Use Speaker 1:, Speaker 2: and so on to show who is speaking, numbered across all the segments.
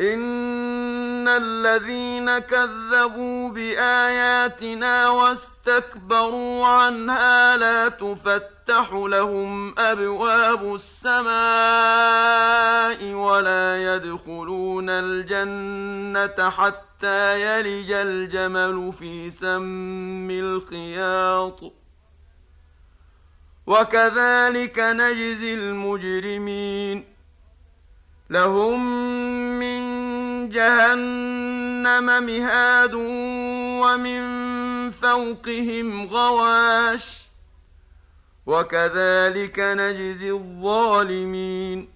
Speaker 1: ان الذين كذبوا باياتنا واستكبروا عنها لا تفتح لهم ابواب السماء ولا يدخلون الجنه حتى يلج الجمل في سم الخياط وكذلك نجزي المجرمين لهم من جهنم مهاد ومن فوقهم غواش وكذلك نجزي الظالمين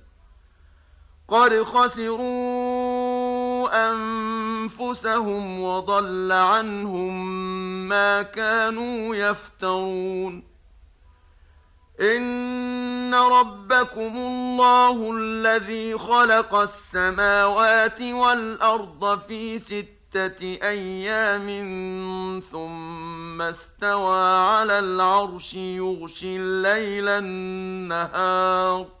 Speaker 1: قد خسروا انفسهم وضل عنهم ما كانوا يفترون ان ربكم الله الذي خلق السماوات والارض في سته أيام ثم استوى على العرش يغشي الليل النهار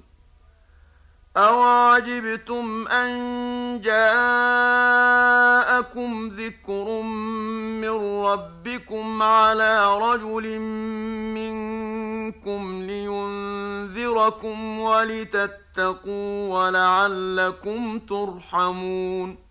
Speaker 1: أواجبتم أن جاءكم ذكر من ربكم على رجل منكم لينذركم ولتتقوا ولعلكم ترحمون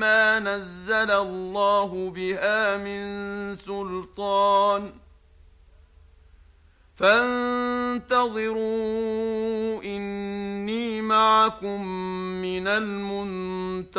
Speaker 1: ما نزل الله بها من سلطان فانتظروا إني معكم من المنتظرين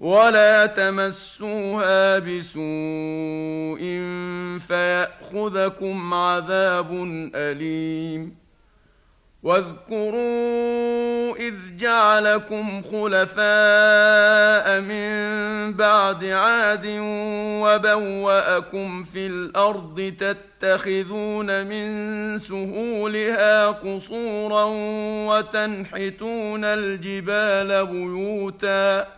Speaker 1: ولا تمسوها بسوء فياخذكم عذاب اليم واذكروا اذ جعلكم خلفاء من بعد عاد وبواكم في الأرض تتخذون من سهولها قصورا وتنحتون الجبال بيوتا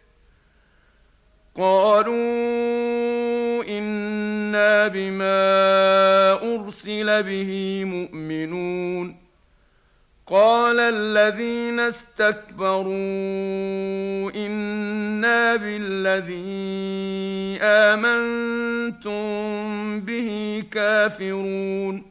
Speaker 1: قالوا إنا بما أرسل به مؤمنون. قال الذين استكبروا إنا بالذي آمنتم به كافرون.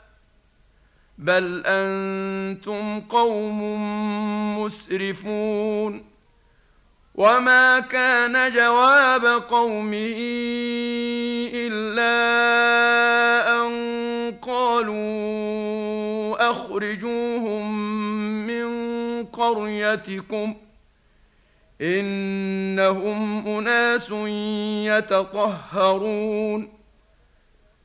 Speaker 1: بل أنتم قوم مسرفون وما كان جواب قومه إلا أن قالوا أخرجوهم من قريتكم إنهم أناس يتطهرون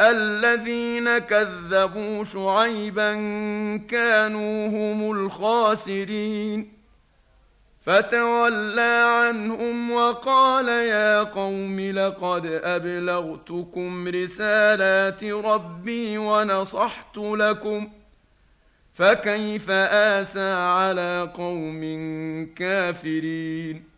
Speaker 1: الذين كذبوا شعيبا كانوا هم الخاسرين. فتولى عنهم وقال يا قوم لقد أبلغتكم رسالات ربي ونصحت لكم. فكيف آسى على قوم كافرين؟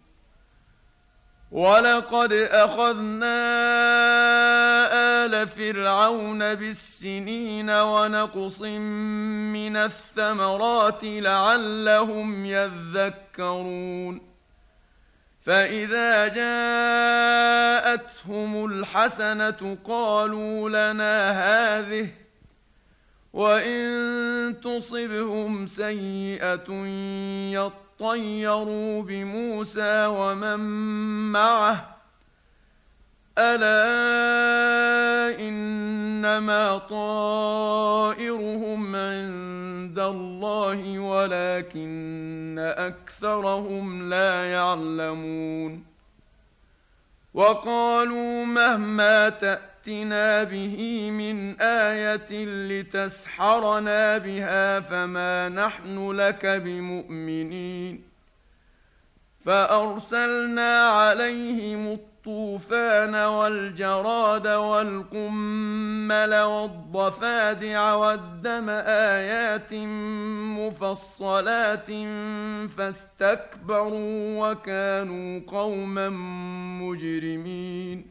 Speaker 1: وَلَقَدْ أَخَذْنَا آلَ فِرْعَوْنَ بِالسِّنِينَ وَنَقْصٍ مِّنَ الثَّمَرَاتِ لَعَلَّهُمْ يَذَّكَّرُونَ فَإِذَا جَاءَتْهُمُ الْحَسَنَةُ قَالُوا لَنَا هَذِهِ وَإِن تُصِبْهُمْ سَيِّئَةٌ يَطْمَعُونَ طيروا بموسى ومن معه الا انما طائرهم عند الله ولكن اكثرهم لا يعلمون وقالوا مهما تأتي فأتنا به من آية لتسحرنا بها فما نحن لك بمؤمنين فأرسلنا عليهم الطوفان والجراد والقمل والضفادع والدم آيات مفصلات فاستكبروا وكانوا قوما مجرمين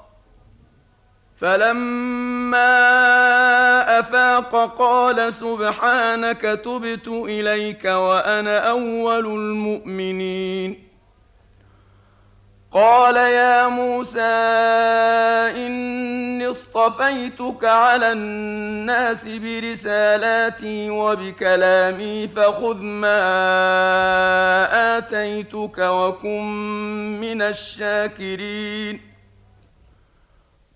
Speaker 1: فلما أفاق قال سبحانك تبت إليك وأنا أول المؤمنين. قال يا موسى إني اصطفيتك على الناس برسالاتي وبكلامي فخذ ما آتيتك وكن من الشاكرين.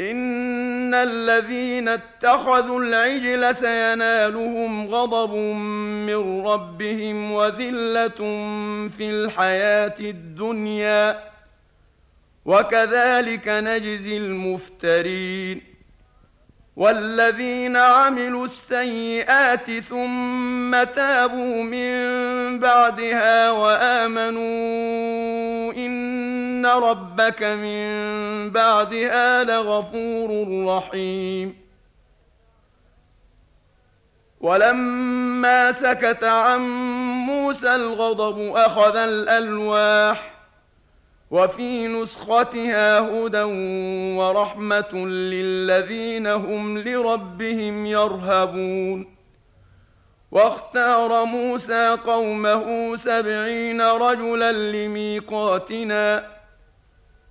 Speaker 1: ان الذين اتخذوا العجل سينالهم غضب من ربهم وذله في الحياة الدنيا وكذلك نجزي المفترين والذين عملوا السيئات ثم تابوا من بعدها وامنوا ان ان ربك من بعدها لغفور رحيم ولما سكت عن موسى الغضب اخذ الالواح وفي نسختها هدى ورحمه للذين هم لربهم يرهبون واختار موسى قومه سبعين رجلا لميقاتنا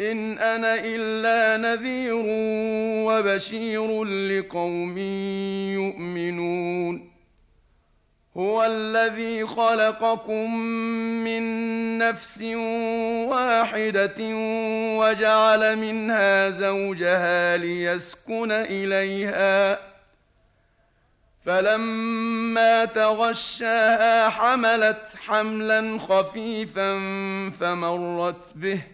Speaker 1: إن أنا إلا نذير وبشير لقوم يؤمنون. هو الذي خلقكم من نفس واحدة وجعل منها زوجها ليسكن إليها. فلما تغشاها حملت حملا خفيفا فمرت به.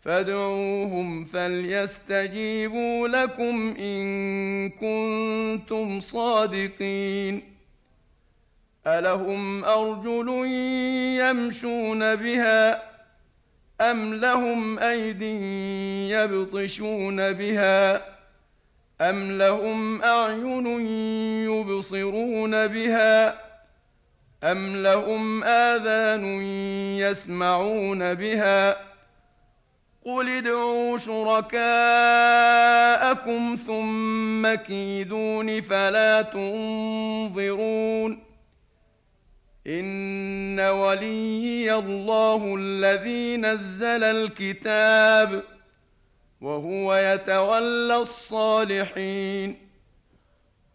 Speaker 1: فادعوهم فليستجيبوا لكم إن كنتم صادقين. ألهم أرجل يمشون بها أم لهم أيد يبطشون بها أم لهم أعين يبصرون بها أم لهم آذان يسمعون بها قل ادعوا شركاءكم ثم كيدون فلا تنظرون ان وليي الله الذي نزل الكتاب وهو يتولى الصالحين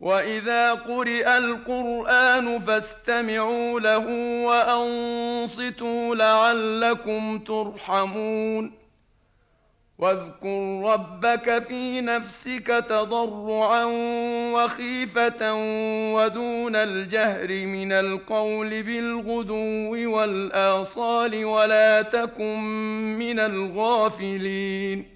Speaker 1: واذا قرئ القران فاستمعوا له وانصتوا لعلكم ترحمون واذكر ربك في نفسك تضرعا وخيفه ودون الجهر من القول بالغدو والاصال ولا تكن من الغافلين